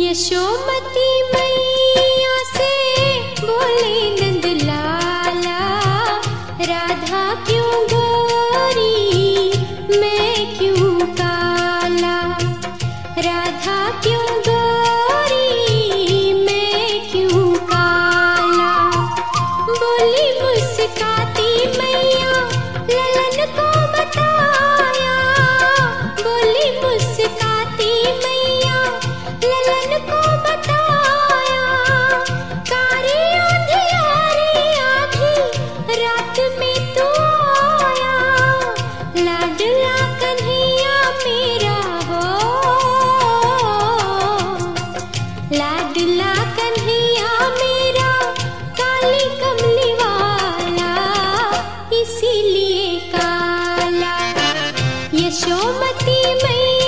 यशोमती मैया से बोले नंद लाला राधा क्यों गोरी मैं क्यों काला? राधा क्यों गोरी मैं क्यों काला? बोली मुस्काती यशोमती मैया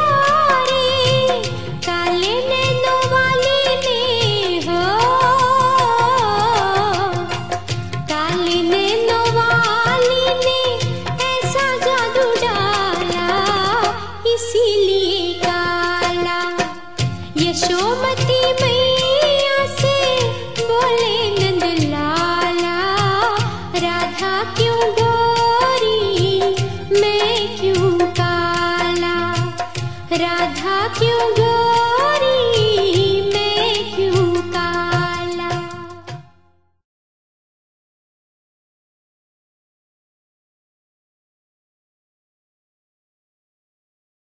यशोमती मैया से बोले नंद लाला राधा क्यों गोरी मैं क्यों काला? राधा क्यों